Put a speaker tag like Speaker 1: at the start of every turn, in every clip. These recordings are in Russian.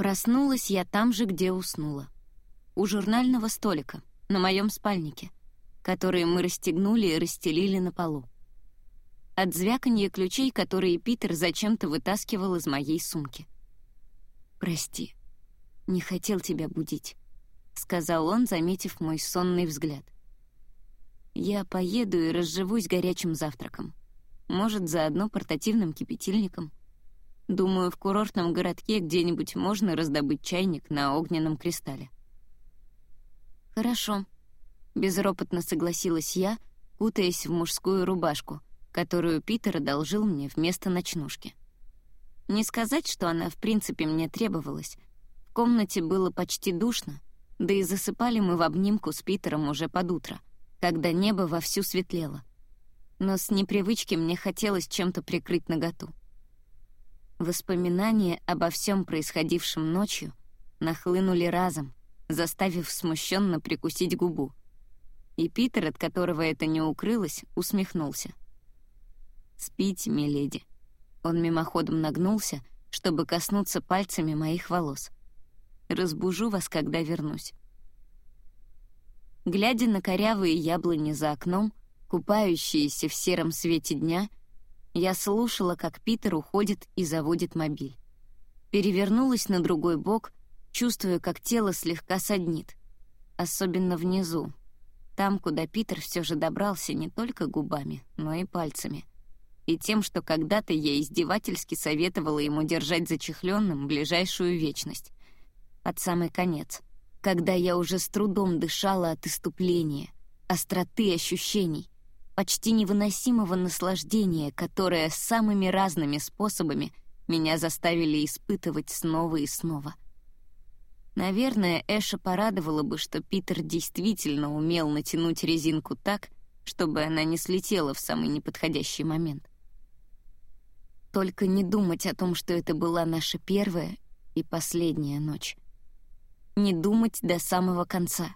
Speaker 1: Проснулась я там же, где уснула. У журнального столика, на моем спальнике, который мы расстегнули и расстелили на полу. От звяканья ключей, которые Питер зачем-то вытаскивал из моей сумки. «Прости, не хотел тебя будить», — сказал он, заметив мой сонный взгляд. «Я поеду и разживусь горячим завтраком. Может, заодно портативным кипятильником. Думаю, в курортном городке где-нибудь можно раздобыть чайник на огненном кристалле». «Хорошо», — безропотно согласилась я, кутаясь в мужскую рубашку, которую Питер одолжил мне вместо ночнушки. Не сказать, что она в принципе мне требовалась. В комнате было почти душно, да и засыпали мы в обнимку с Питером уже под утро, когда небо вовсю светлело. Но с непривычки мне хотелось чем-то прикрыть наготу. Воспоминания обо всем происходившем ночью нахлынули разом, заставив смущенно прикусить губу. И Питер, от которого это не укрылось, усмехнулся. «Спите, миледи». Он мимоходом нагнулся, чтобы коснуться пальцами моих волос. «Разбужу вас, когда вернусь». Глядя на корявые яблони за окном, купающиеся в сером свете дня, я слушала, как Питер уходит и заводит мобиль. Перевернулась на другой бок, чувствуя, как тело слегка саднит. Особенно внизу, там, куда Питер все же добрался не только губами, но и пальцами и тем, что когда-то я издевательски советовала ему держать зачехленным ближайшую вечность. Под самый конец, когда я уже с трудом дышала от иступления, остроты ощущений, почти невыносимого наслаждения, которое самыми разными способами меня заставили испытывать снова и снова. Наверное, Эша порадовала бы, что Питер действительно умел натянуть резинку так, чтобы она не слетела в самый неподходящий момент. Только не думать о том, что это была наша первая и последняя ночь. Не думать до самого конца.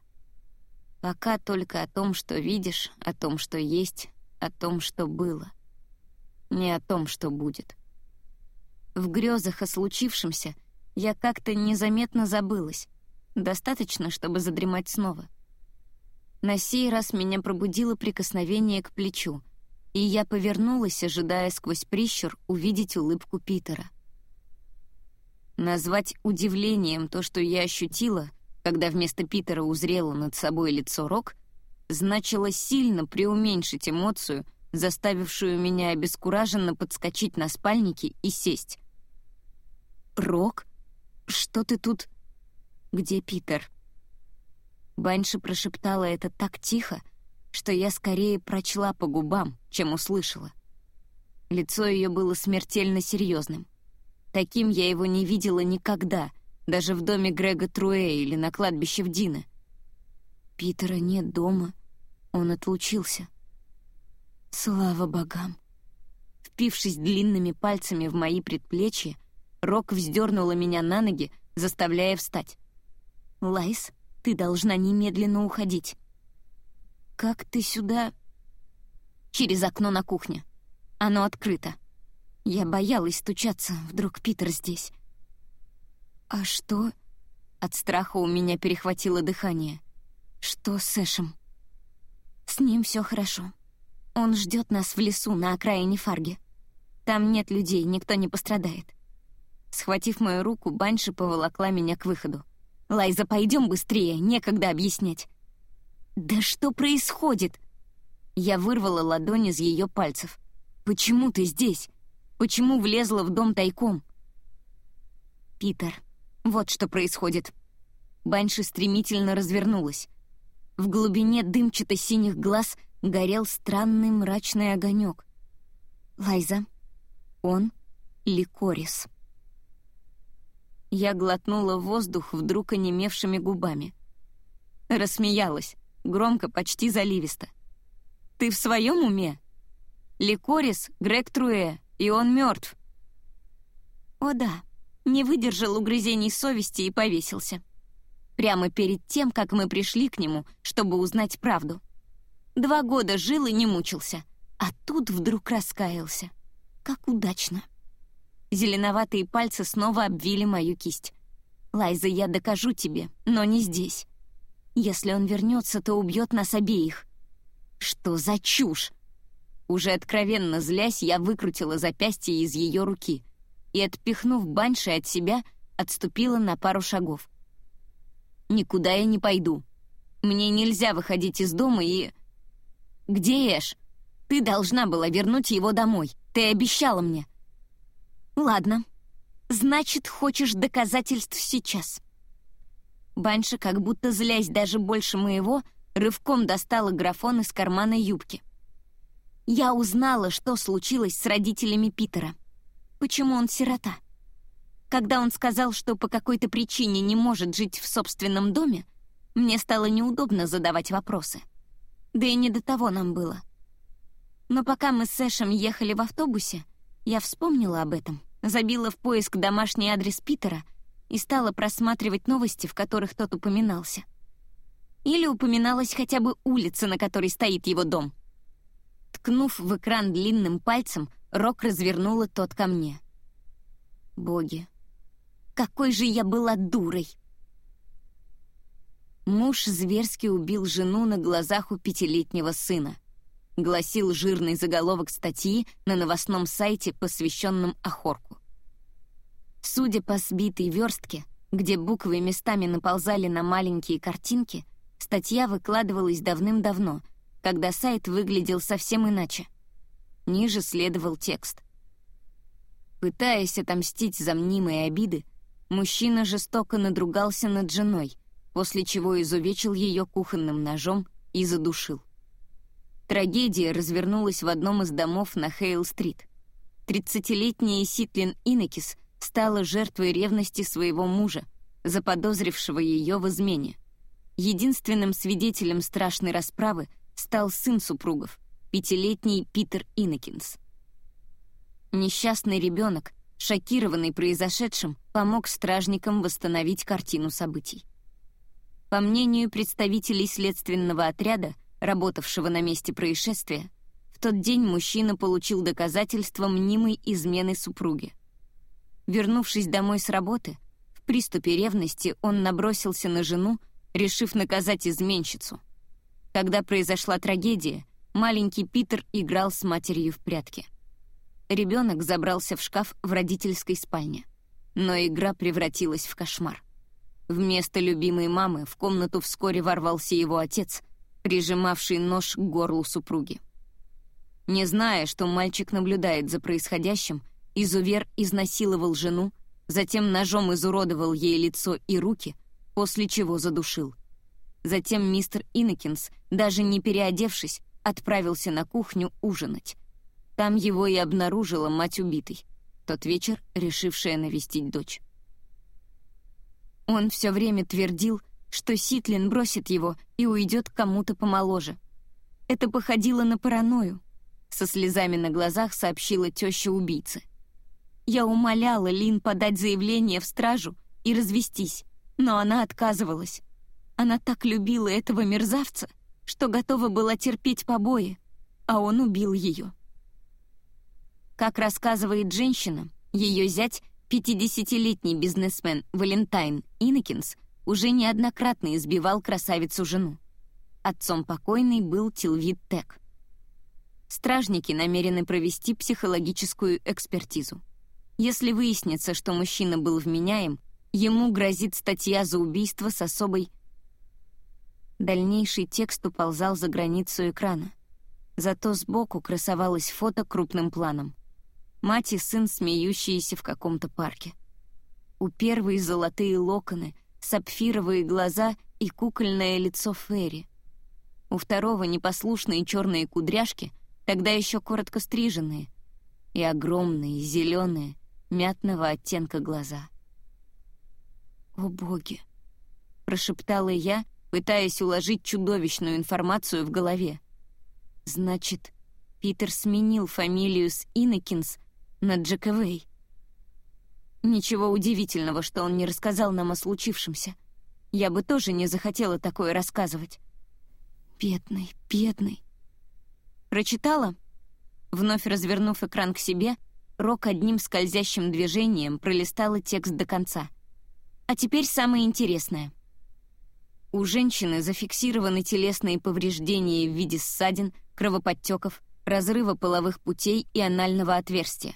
Speaker 1: Пока только о том, что видишь, о том, что есть, о том, что было. Не о том, что будет. В грезах о случившемся я как-то незаметно забылась. Достаточно, чтобы задремать снова. На сей раз меня пробудило прикосновение к плечу — и я повернулась, ожидая сквозь прищур увидеть улыбку Питера. Назвать удивлением то, что я ощутила, когда вместо Питера узрела над собой лицо Рок, значило сильно преуменьшить эмоцию, заставившую меня обескураженно подскочить на спальнике и сесть. «Рок? Что ты тут...» «Где Питер?» Банши прошептала это так тихо, что я скорее прочла по губам, чем услышала. Лицо ее было смертельно серьезным. Таким я его не видела никогда, даже в доме Грега Труэ или на кладбище в Дине. Питера нет дома, он отлучился. Слава богам! Впившись длинными пальцами в мои предплечья, Рок вздернула меня на ноги, заставляя встать. «Лайс, ты должна немедленно уходить. «Как ты сюда...» «Через окно на кухне. Оно открыто. Я боялась стучаться, вдруг Питер здесь». «А что...» От страха у меня перехватило дыхание. «Что с Эшем?» «С ним все хорошо. Он ждет нас в лесу на окраине Фарги. Там нет людей, никто не пострадает». Схватив мою руку, Банши поволокла меня к выходу. «Лайза, пойдем быстрее, некогда объяснять. «Да что происходит?» Я вырвала ладонь из ее пальцев. «Почему ты здесь? Почему влезла в дом тайком?» «Питер, вот что происходит». Банши стремительно развернулась. В глубине дымчато-синих глаз горел странный мрачный огонек. «Лайза, он — Ликорис». Я глотнула воздух вдруг онемевшими губами. Рассмеялась громко, почти заливисто. «Ты в своем уме? Ликорис — Грег Труэ, и он мертв. О да, не выдержал угрызений совести и повесился. Прямо перед тем, как мы пришли к нему, чтобы узнать правду. Два года жил и не мучился, а тут вдруг раскаялся. Как удачно. Зеленоватые пальцы снова обвили мою кисть. Лайза, я докажу тебе, но не здесь. Если он вернется, то убьет нас обеих. Что за чушь? Уже откровенно злясь, я выкрутила запястье из ее руки и, отпихнув Банши от себя, отступила на пару шагов. «Никуда я не пойду. Мне нельзя выходить из дома и...» «Где Эш? Ты должна была вернуть его домой. Ты обещала мне». «Ладно. Значит, хочешь доказательств сейчас». Банша, как будто злясь даже больше моего, рывком достала графон из кармана юбки. Я узнала, что случилось с родителями Питера. Почему он сирота. Когда он сказал, что по какой-то причине не может жить в собственном доме, мне стало неудобно задавать вопросы. Да и не до того нам было. Но пока мы с Эшем ехали в автобусе, я вспомнила об этом, забила в поиск домашний адрес Питера и стала просматривать новости, в которых тот упоминался. Или упоминалась хотя бы улица, на которой стоит его дом. Ткнув в экран длинным пальцем, Рок развернула тот ко мне. Боги, какой же я была дурой! Муж зверски убил жену на глазах у пятилетнего сына. Гласил жирный заголовок статьи на новостном сайте, посвященном Охорку. Судя по сбитой верстке, где буквы местами наползали на маленькие картинки, статья выкладывалась давным-давно, когда сайт выглядел совсем иначе. Ниже следовал текст. Пытаясь отомстить за мнимые обиды, мужчина жестоко надругался над женой, после чего изувечил ее кухонным ножом и задушил. Трагедия развернулась в одном из домов на Хейл-стрит. Тридцатилетняя Ситлин Инекис стала жертвой ревности своего мужа, заподозрившего ее в измене. Единственным свидетелем страшной расправы стал сын супругов, пятилетний Питер Иннокенс. Несчастный ребенок, шокированный произошедшим, помог стражникам восстановить картину событий. По мнению представителей следственного отряда, работавшего на месте происшествия, в тот день мужчина получил доказательства мнимой измены супруги. Вернувшись домой с работы, в приступе ревности он набросился на жену, решив наказать изменщицу. Когда произошла трагедия, маленький Питер играл с матерью в прятки. Ребенок забрался в шкаф в родительской спальне. Но игра превратилась в кошмар. Вместо любимой мамы в комнату вскоре ворвался его отец, прижимавший нож к горлу супруги. Не зная, что мальчик наблюдает за происходящим, изувер изнасиловал жену, затем ножом изуродовал ей лицо и руки, после чего задушил. Затем мистер Иннокенс, даже не переодевшись, отправился на кухню ужинать. Там его и обнаружила мать убитой, тот вечер решившая навестить дочь. Он все время твердил, что Ситлин бросит его и уйдет кому-то помоложе. Это походило на паранойю. Со слезами на глазах сообщила теща убийцы. Я умоляла Лин подать заявление в стражу и развестись, но она отказывалась. Она так любила этого мерзавца, что готова была терпеть побои, а он убил ее. Как рассказывает женщина, ее зять, 50-летний бизнесмен Валентайн Иннокенс, уже неоднократно избивал красавицу-жену. Отцом покойной был Тилвид Тек. Стражники намерены провести психологическую экспертизу. Если выяснится, что мужчина был вменяем, ему грозит статья за убийство с особой... Дальнейший текст уползал за границу экрана. Зато сбоку красовалось фото крупным планом мать и сын, смеющиеся в каком-то парке. У первой золотые локоны, сапфировые глаза и кукольное лицо Ферри. У второго непослушные черные кудряшки, тогда еще коротко стриженные, и огромные, зеленые, мятного оттенка глаза. «О боги!» — прошептала я, пытаясь уложить чудовищную информацию в голове. «Значит, Питер сменил фамилию с Иннокенс на Джека Вэй. Ничего удивительного, что он не рассказал нам о случившемся. Я бы тоже не захотела такое рассказывать. Бедный, бедный. Прочитала? Вновь развернув экран к себе, Рок одним скользящим движением пролистала текст до конца. А теперь самое интересное. У женщины зафиксированы телесные повреждения в виде ссадин, кровоподтеков, разрыва половых путей и анального отверстия.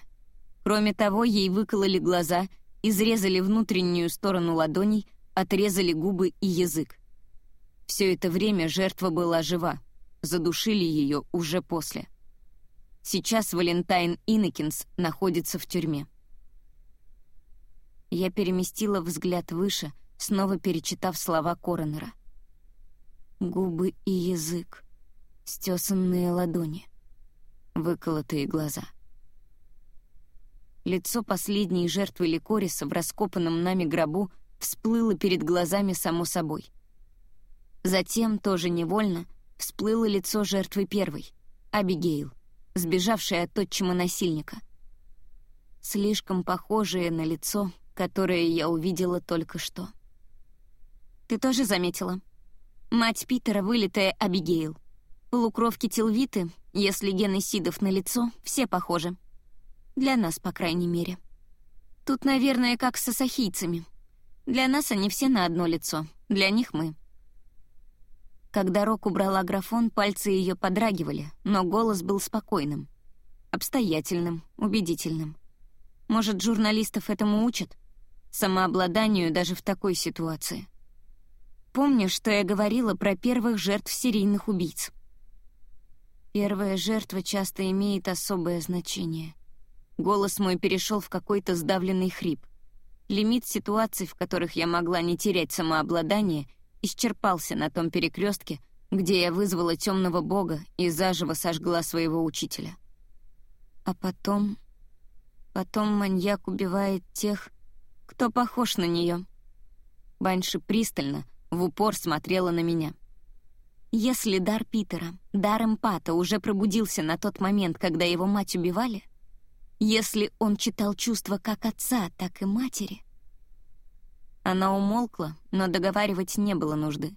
Speaker 1: Кроме того, ей выкололи глаза, изрезали внутреннюю сторону ладоней, отрезали губы и язык. Все это время жертва была жива, задушили ее уже после. Сейчас Валентайн Иннокенс находится в тюрьме. Я переместила взгляд выше, снова перечитав слова Коронера. Губы и язык, стесанные ладони, выколотые глаза. Лицо последней жертвы Ликориса в раскопанном нами гробу всплыло перед глазами само собой. Затем, тоже невольно, всплыло лицо жертвы первой, Абигейл, сбежавшей от отчима насильника. Слишком похожее на лицо, которое я увидела только что. «Ты тоже заметила? Мать Питера — вылитая Абигейл. Полукровки Тилвиты, если гены Сидов на лицо, все похожи. Для нас, по крайней мере. Тут, наверное, как с асахийцами. Для нас они все на одно лицо, для них мы — когда Рок убрала графон, пальцы ее подрагивали, но голос был спокойным. Обстоятельным, убедительным. Может, журналистов этому учат? Самообладанию даже в такой ситуации. Помнишь, что я говорила про первых жертв серийных убийц? Первая жертва часто имеет особое значение. Голос мой перешел в какой-то сдавленный хрип. Лимит ситуаций, в которых я могла не терять самообладание — исчерпался на том перекрестке, где я вызвала темного бога и заживо сожгла своего учителя. А потом... Потом маньяк убивает тех, кто похож на нее. Банши пристально, в упор смотрела на меня. Если дар Питера, дар эмпата уже пробудился на тот момент, когда его мать убивали, если он читал чувства как отца, так и матери, она умолкла, но договаривать не было нужды.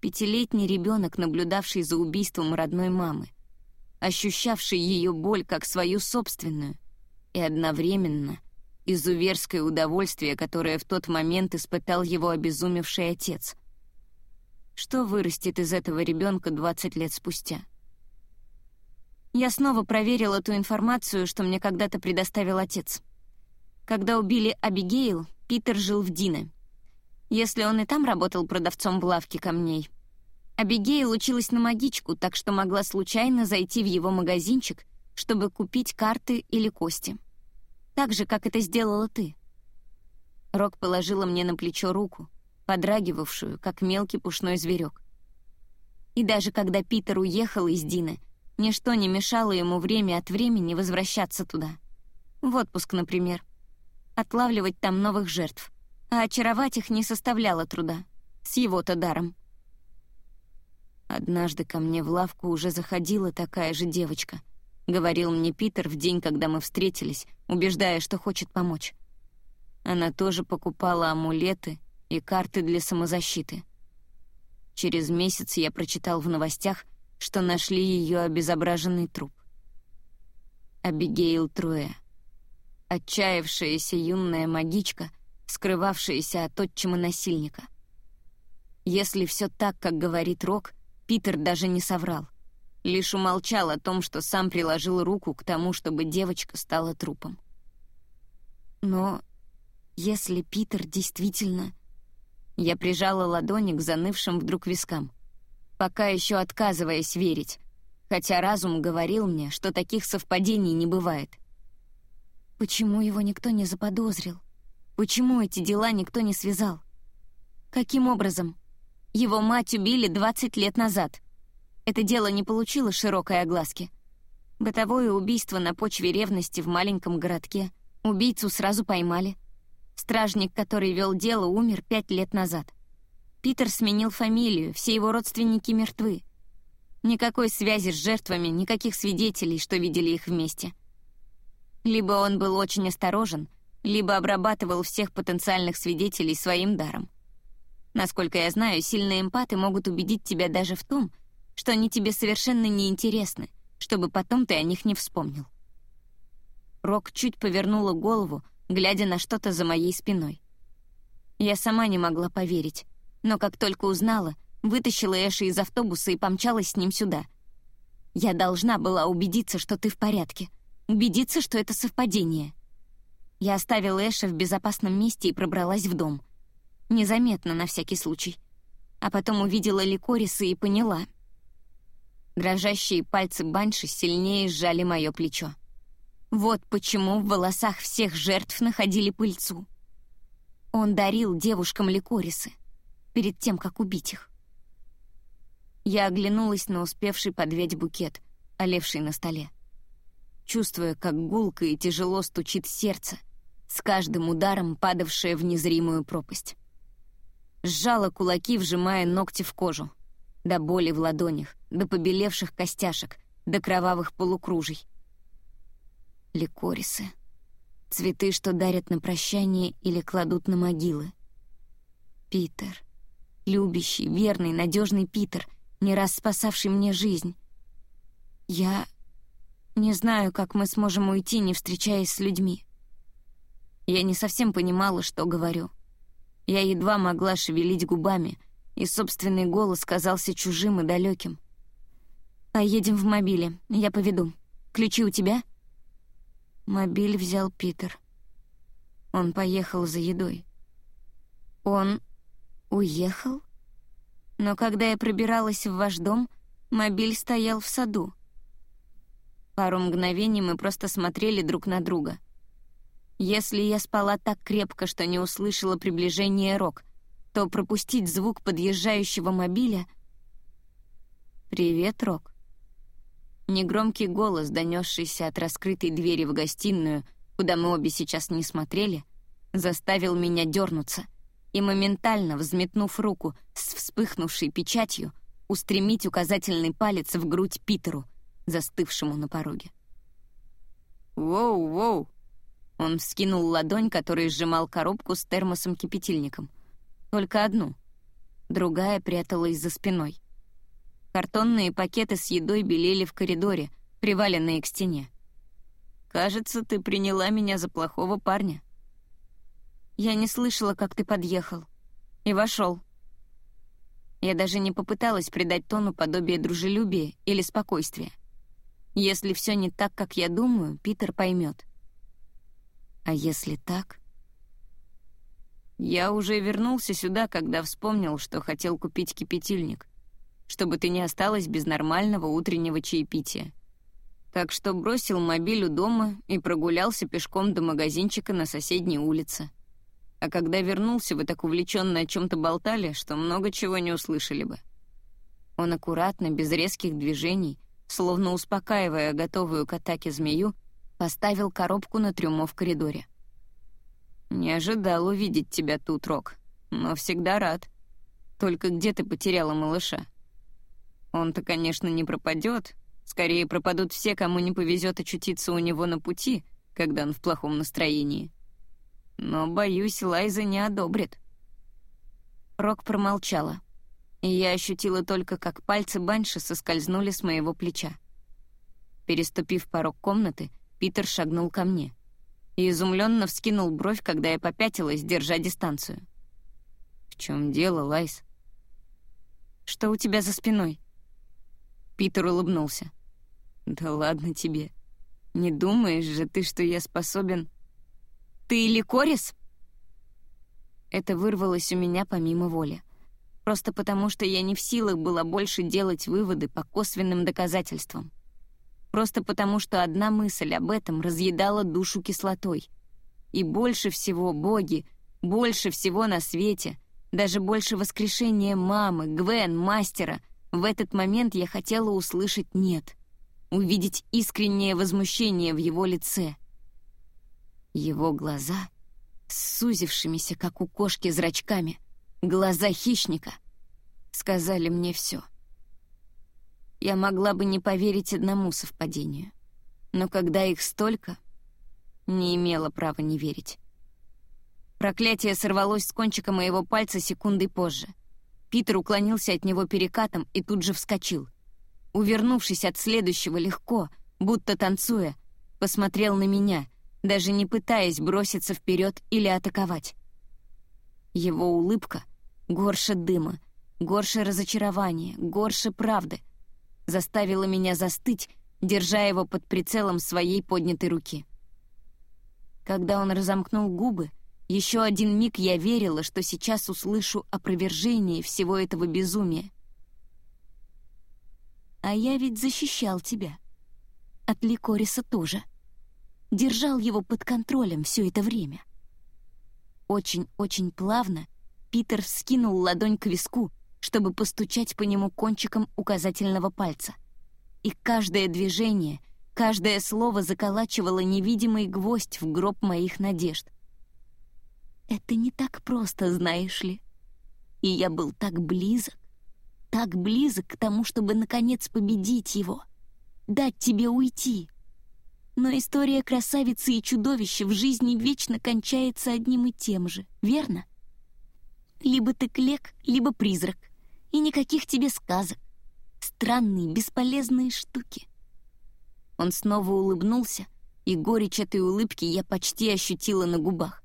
Speaker 1: Пятилетний ребенок, наблюдавший за убийством родной мамы, ощущавший ее боль как свою собственную, и одновременно изуверское удовольствие, которое в тот момент испытал его обезумевший отец. Что вырастет из этого ребенка 20 лет спустя? Я снова проверила ту информацию, что мне когда-то предоставил отец. Когда убили Абигейл, Питер жил в Дине. Если он и там работал продавцом в лавке камней. Абигейл училась на магичку, так что могла случайно зайти в его магазинчик, чтобы купить карты или кости. Так же, как это сделала ты. Рок положила мне на плечо руку, подрагивавшую, как мелкий пушной зверек. И даже когда Питер уехал из Дины, ничто не мешало ему время от времени возвращаться туда. В отпуск, например отлавливать там новых жертв, а очаровать их не составляло труда, с его-то даром. «Однажды ко мне в лавку уже заходила такая же девочка», — говорил мне Питер в день, когда мы встретились, убеждая, что хочет помочь. Она тоже покупала амулеты и карты для самозащиты. Через месяц я прочитал в новостях, что нашли ее обезображенный труп. Абигейл Труэ отчаявшаяся юная магичка, скрывавшаяся от отчима насильника. Если все так, как говорит Рок, Питер даже не соврал. Лишь умолчал о том, что сам приложил руку к тому, чтобы девочка стала трупом. Но если Питер действительно... Я прижала ладони к занывшим вдруг вискам, пока еще отказываясь верить, хотя разум говорил мне, что таких совпадений не бывает. Почему его никто не заподозрил? Почему эти дела никто не связал? Каким образом? Его мать убили 20 лет назад. Это дело не получило широкой огласки. Бытовое убийство на почве ревности в маленьком городке. Убийцу сразу поймали. Стражник, который вел дело, умер пять лет назад. Питер сменил фамилию, все его родственники мертвы. Никакой связи с жертвами, никаких свидетелей, что видели их вместе — либо он был очень осторожен, либо обрабатывал всех потенциальных свидетелей своим даром. Насколько я знаю, сильные эмпаты могут убедить тебя даже в том, что они тебе совершенно неинтересны, чтобы потом ты о них не вспомнил. Рок чуть повернула голову, глядя на что-то за моей спиной. Я сама не могла поверить, но как только узнала, вытащила Эша из автобуса и помчалась с ним сюда. Я должна была убедиться, что ты в порядке, убедиться, что это совпадение. Я оставила Эша в безопасном месте и пробралась в дом. Незаметно, на всякий случай. А потом увидела Ликориса и поняла. Дрожащие пальцы Банши сильнее сжали мое плечо. Вот почему в волосах всех жертв находили пыльцу. Он дарил девушкам ликорисы перед тем, как убить их. Я оглянулась на успевший подвять букет, олевший на столе. Чувствуя, как гулко и тяжело стучит сердце, с каждым ударом падавшее в незримую пропасть. Сжала кулаки, вжимая ногти в кожу. До боли в ладонях, до побелевших костяшек, до кровавых полукружий. Ликорисы. Цветы, что дарят на прощание или кладут на могилы. Питер. Любящий, верный, надежный Питер, не раз спасавший мне жизнь. Я не знаю, как мы сможем уйти, не встречаясь с людьми. Я не совсем понимала, что говорю. Я едва могла шевелить губами, и собственный голос казался чужим и далеким. «Поедем в мобиле, я поведу. Ключи у тебя?» Мобиль взял Питер. Он поехал за едой. Он уехал? Но когда я пробиралась в ваш дом, мобиль стоял в саду. Пару мгновений мы просто смотрели друг на друга. Если я спала так крепко, что не услышала приближение Рок, то пропустить звук подъезжающего мобиля... «Привет, Рок». Негромкий голос, донесшийся от раскрытой двери в гостиную, куда мы обе сейчас не смотрели, заставил меня дернуться и, моментально взметнув руку с вспыхнувшей печатью, устремить указательный палец в грудь Питеру, застывшему на пороге. «Воу-воу!» Он вскинул ладонь, которой сжимал коробку с термосом-кипятильником. Только одну. Другая пряталась за спиной. Картонные пакеты с едой белели в коридоре, приваленные к стене. «Кажется, ты приняла меня за плохого парня». «Я не слышала, как ты подъехал. И вошел». Я даже не попыталась придать тону подобие дружелюбия или спокойствия. Если все не так, как я думаю, Питер поймет. А если так? Я уже вернулся сюда, когда вспомнил, что хотел купить кипятильник чтобы ты не осталась без нормального утреннего чаепития. Так что бросил мобиль у дома и прогулялся пешком до магазинчика на соседней улице. А когда вернулся, вы так увлеченно о чем-то болтали, что много чего не услышали бы. Он аккуратно, без резких движений, словно успокаивая готовую к атаке змею, поставил коробку на трюмо в коридоре. «Не ожидал увидеть тебя тут, Рок, но всегда рад. Только где ты потеряла малыша?» Он-то, конечно, не пропадет. Скорее пропадут все, кому не повезет очутиться у него на пути, когда он в плохом настроении. Но, боюсь, Лайза не одобрит. Рок промолчала, и я ощутила только, как пальцы Банши соскользнули с моего плеча. Переступив порог комнаты, Питер шагнул ко мне и изумленно вскинул бровь, когда я попятилась, держа дистанцию. «В чем дело, Лайз?» «Что у тебя за спиной?» Питер улыбнулся. «Да ладно тебе. Не думаешь же ты, что я способен...» «Ты или Корис?» Это вырвалось у меня помимо воли. Просто потому, что я не в силах была больше делать выводы по косвенным доказательствам. Просто потому, что одна мысль об этом разъедала душу кислотой. И больше всего, боги, больше всего на свете, даже больше воскрешения мамы, Гвен, мастера — в этот момент я хотела услышать «нет», увидеть искреннее возмущение в его лице. Его глаза, сузившимися, как у кошки, зрачками, глаза хищника, сказали мне все. Я могла бы не поверить одному совпадению, но когда их столько, не имела права не верить. Проклятие сорвалось с кончика моего пальца секундой позже — Питер уклонился от него перекатом и тут же вскочил. Увернувшись от следующего легко, будто танцуя, посмотрел на меня, даже не пытаясь броситься вперед или атаковать. Его улыбка — горше дыма, горше разочарования, горше правды — заставила меня застыть, держа его под прицелом своей поднятой руки. Когда он разомкнул губы, еще один миг я верила, что сейчас услышу опровержение всего этого безумия. А я ведь защищал тебя. От Ликориса тоже. Держал его под контролем все это время. Очень-очень плавно Питер вскинул ладонь к виску, чтобы постучать по нему кончиком указательного пальца. И каждое движение, каждое слово заколачивало невидимый гвоздь в гроб моих надежд. Это не так просто, знаешь ли. И я был так близок, так близок к тому, чтобы наконец победить его, дать тебе уйти. Но история красавицы и чудовища в жизни вечно кончается одним и тем же, верно? Либо ты клек, либо призрак, и никаких тебе сказок. Странные, бесполезные штуки. Он снова улыбнулся, и горечь этой улыбки я почти ощутила на губах.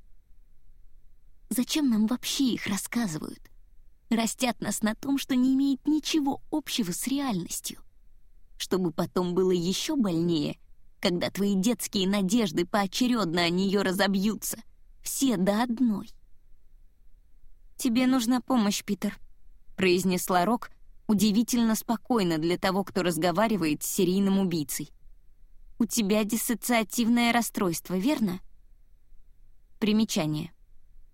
Speaker 1: Зачем нам вообще их рассказывают? Растят нас на том, что не имеет ничего общего с реальностью. Чтобы потом было еще больнее, когда твои детские надежды поочередно о нее разобьются, все до одной. «Тебе нужна помощь, Питер», — произнесла Рок удивительно спокойно для того, кто разговаривает с серийным убийцей. «У тебя диссоциативное расстройство, верно?» Примечание.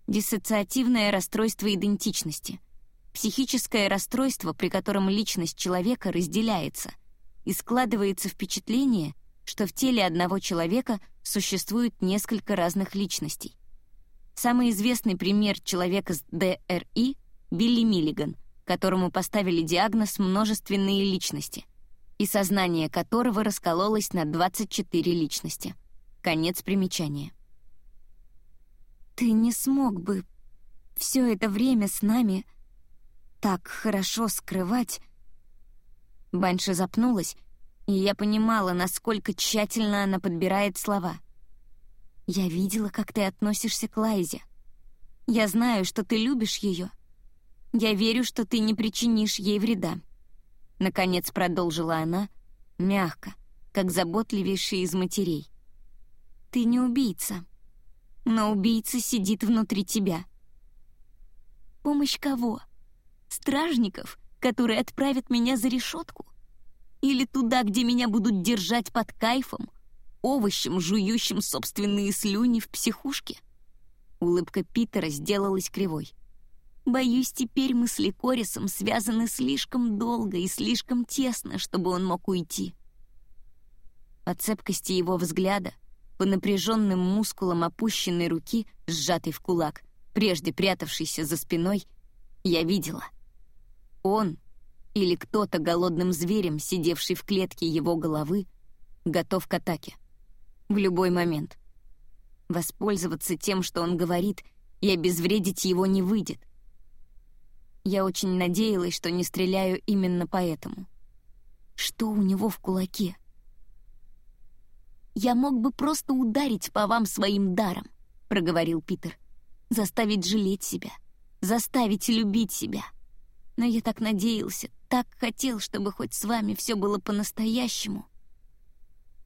Speaker 1: Диссоциативное расстройство идентичности. Психическое расстройство, при котором личность человека разделяется, и складывается впечатление, что в теле одного человека существует несколько разных личностей. Самый известный пример человека с ДРИ — Билли Миллиган, которому поставили диагноз «множественные личности», и сознание которого раскололось на 24 личности. Конец примечания. Ты не смог бы все это время с нами так хорошо скрывать...» Банша запнулась, и я понимала, насколько тщательно она подбирает слова. «Я видела, как ты относишься к Лайзе. Я знаю, что ты любишь ее. Я верю, что ты не причинишь ей вреда». Наконец продолжила она, мягко, как заботливейший из матерей. «Ты не убийца но убийца сидит внутри тебя. Помощь кого? Стражников, которые отправят меня за решетку? Или туда, где меня будут держать под кайфом, овощем, жующим собственные слюни в психушке? Улыбка Питера сделалась кривой. Боюсь, теперь мы с Ликорисом связаны слишком долго и слишком тесно, чтобы он мог уйти. От цепкости его взгляда по напряженным мускулам опущенной руки, сжатой в кулак, прежде прятавшейся за спиной, я видела. Он или кто-то голодным зверем, сидевший в клетке его головы, готов к атаке. В любой момент. Воспользоваться тем, что он говорит, и обезвредить его не выйдет. Я очень надеялась, что не стреляю именно поэтому. Что у него в кулаке? «Я мог бы просто ударить по вам своим даром», — проговорил Питер. «Заставить жалеть себя, заставить любить себя. Но я так надеялся, так хотел, чтобы хоть с вами все было по-настоящему».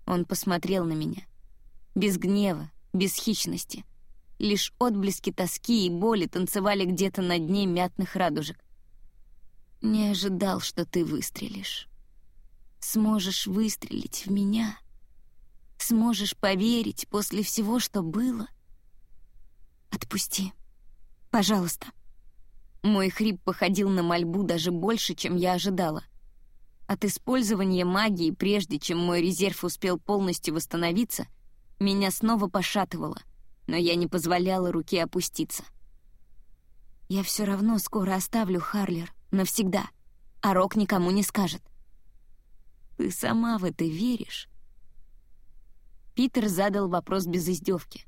Speaker 1: Он посмотрел на меня. Без гнева, без хищности. Лишь отблески тоски и боли танцевали где-то на дне мятных радужек. «Не ожидал, что ты выстрелишь. Сможешь выстрелить в меня?» Сможешь поверить после всего, что было? Отпусти. Пожалуйста. Мой хрип походил на мольбу даже больше, чем я ожидала. От использования магии, прежде чем мой резерв успел полностью восстановиться, меня снова пошатывало, но я не позволяла руке опуститься. Я все равно скоро оставлю Харлер, навсегда, а Рок никому не скажет. Ты сама в это веришь? Питер задал вопрос без издевки.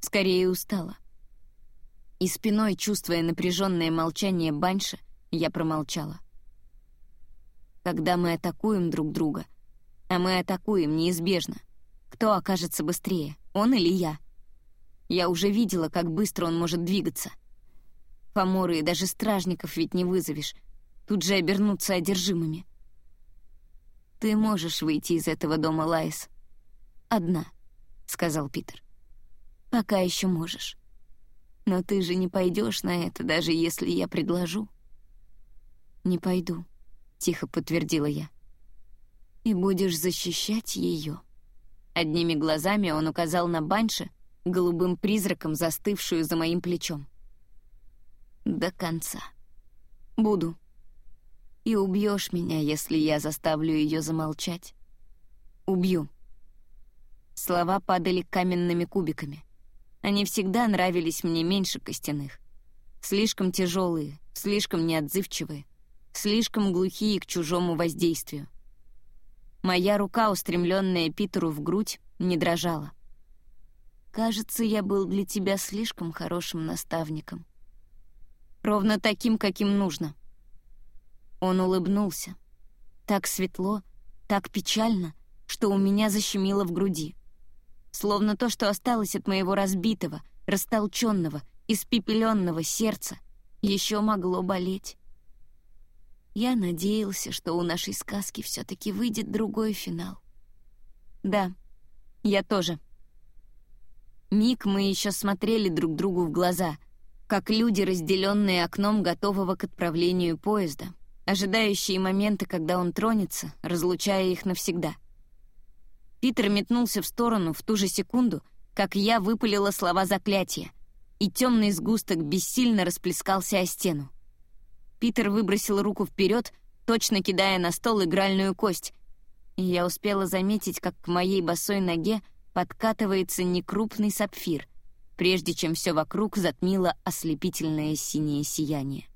Speaker 1: Скорее устала. И спиной, чувствуя напряженное молчание Банша, я промолчала. Когда мы атакуем друг друга, а мы атакуем неизбежно, кто окажется быстрее, он или я? Я уже видела, как быстро он может двигаться. поморы, и даже стражников ведь не вызовешь. Тут же обернуться одержимыми. «Ты можешь выйти из этого дома, Лайс. Одна», — сказал Питер. «Пока еще можешь. Но ты же не пойдешь на это, даже если я предложу». «Не пойду», — тихо подтвердила я. «И будешь защищать ее». Одними глазами он указал на Банши, голубым призраком, застывшую за моим плечом. «До конца. Буду», и убьешь меня, если я заставлю ее замолчать. Убью. Слова падали каменными кубиками. Они всегда нравились мне меньше костяных. Слишком тяжелые, слишком неотзывчивые, слишком глухие к чужому воздействию. Моя рука, устремленная Питеру в грудь, не дрожала. «Кажется, я был для тебя слишком хорошим наставником. Ровно таким, каким нужно», он улыбнулся. Так светло, так печально, что у меня защемило в груди. Словно то, что осталось от моего разбитого, растолченного, испепеленного сердца, еще могло болеть. Я надеялся, что у нашей сказки все-таки выйдет другой финал. Да, я тоже. Миг мы еще смотрели друг другу в глаза, как люди, разделенные окном готового к отправлению поезда ожидающие моменты, когда он тронется, разлучая их навсегда. Питер метнулся в сторону в ту же секунду, как я выпалила слова заклятия, и темный сгусток бессильно расплескался о стену. Питер выбросил руку вперед, точно кидая на стол игральную кость, и я успела заметить, как к моей босой ноге подкатывается некрупный сапфир, прежде чем все вокруг затмило ослепительное синее сияние.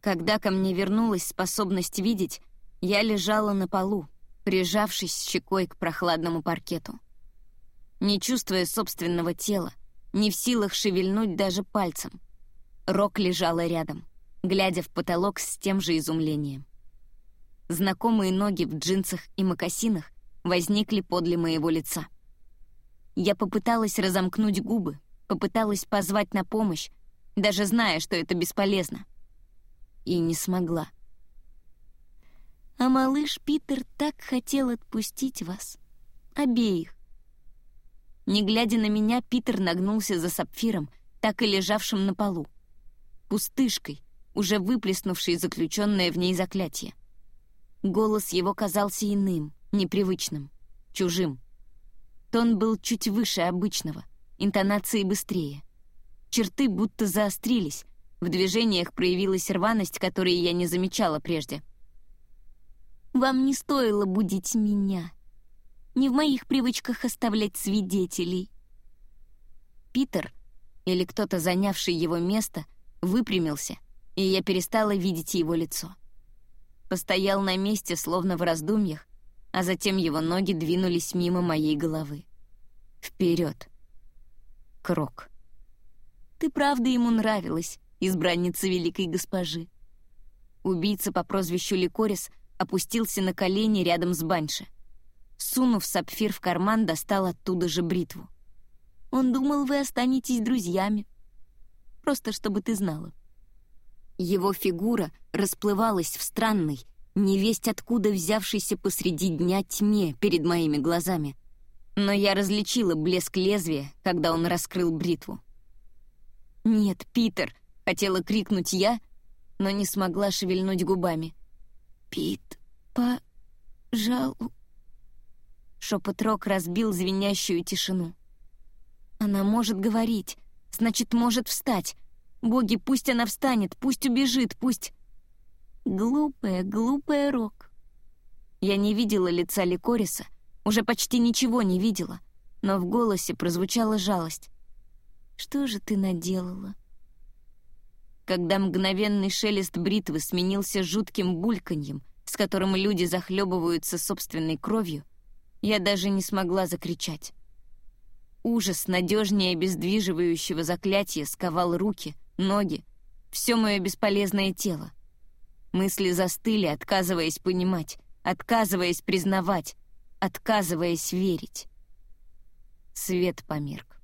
Speaker 1: Когда ко мне вернулась способность видеть, я лежала на полу, прижавшись щекой к прохладному паркету. Не чувствуя собственного тела, не в силах шевельнуть даже пальцем. Рок лежала рядом, глядя в потолок с тем же изумлением. Знакомые ноги в джинсах и мокасинах возникли подле моего лица. Я попыталась разомкнуть губы, попыталась позвать на помощь, даже зная, что это бесполезно и не смогла. А малыш Питер так хотел отпустить вас. Обеих. Не глядя на меня, Питер нагнулся за сапфиром, так и лежавшим на полу. Пустышкой, уже выплеснувшей заключенное в ней заклятие. Голос его казался иным, непривычным, чужим. Тон был чуть выше обычного, интонации быстрее. Черты будто заострились, в движениях проявилась рваность, которой я не замечала прежде. «Вам не стоило будить меня. Не в моих привычках оставлять свидетелей». Питер, или кто-то, занявший его место, выпрямился, и я перестала видеть его лицо. Постоял на месте, словно в раздумьях, а затем его ноги двинулись мимо моей головы. Вперед. Крок. «Ты правда ему нравилась», избранница великой госпожи. Убийца по прозвищу Ликорис опустился на колени рядом с Банши. Сунув сапфир в карман, достал оттуда же бритву. «Он думал, вы останетесь друзьями. Просто чтобы ты знала». Его фигура расплывалась в странной, невесть откуда взявшейся посреди дня тьме перед моими глазами. Но я различила блеск лезвия, когда он раскрыл бритву. «Нет, Питер, Хотела крикнуть я, но не смогла шевельнуть губами. «Пит, пожалуй...» Шепот Рок разбил звенящую тишину. «Она может говорить, значит, может встать. Боги, пусть она встанет, пусть убежит, пусть...» «Глупая, глупая Рок». Я не видела лица Ликориса, уже почти ничего не видела, но в голосе прозвучала жалость. «Что же ты наделала?» когда мгновенный шелест бритвы сменился жутким бульканьем, с которым люди захлебываются собственной кровью, я даже не смогла закричать. Ужас надежнее обездвиживающего заклятия сковал руки, ноги, все мое бесполезное тело. Мысли застыли, отказываясь понимать, отказываясь признавать, отказываясь верить. Свет померк.